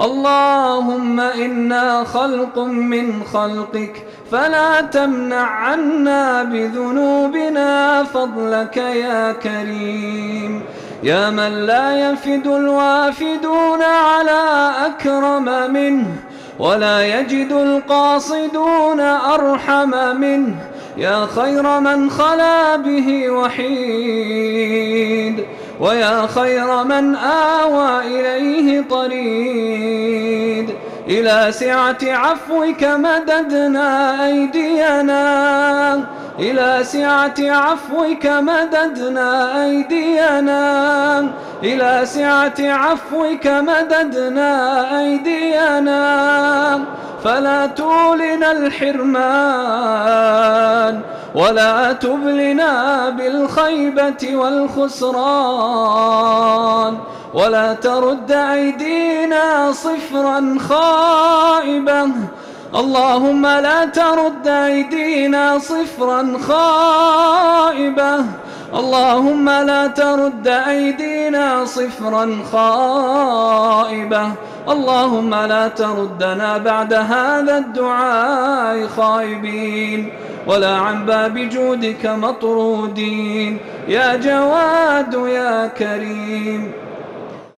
اللهم إنا خلق من خلقك فلا تمنع عنا بذنوبنا فضلك يا كريم. يا من لا يفد الوافدون على أكرم منه ولا يجد القاصدون أرحم منه. يا خير من خلا به وحيد. ويا خير من آوى إليه طريد إلى سعة عفوك مددنا أيدينا. إلى سعة عفوك مددنا أيدينا. إلى سعة عفوك مددنا أيدينا. فلا تولنا الحرمان. ولا تبلنا بالخيبة والخسران ولا ترد أيدينا صفرا خائبة اللهم لا ترد أيدينا صفرا خائبة اللهم لا ترد أيدينا صفرا خائبة اللهم لا تردنا بعد هذا الدعاء خائبين ولا عن باب جودك مطرودين. يا جواد يا كريم.